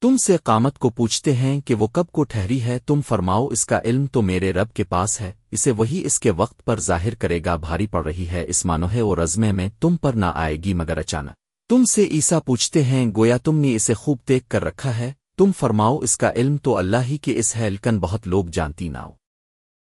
تم سے قامت کو پوچھتے ہیں کہ وہ کب کو ٹھہری ہے، تم فرماؤ، اس کا علم تو میرے رب کے پاس ہے، اسے وہی اس کے وقت پر ظاہر کرے گا، بھاری پڑ رہی ہے، اس مانوہے اور رزمے میں تم پر نہ آئے گی، مگر اچانک۔ تم سے عیسا پوچھتے ہیں، گویا تم نے اسے خوب دیکھ کر رکھا ہے؟ تم فرماؤ، اس کا علم تو اللہ ہی کے اس ہے لکن بہت لوگ جانتی نہ ہو۔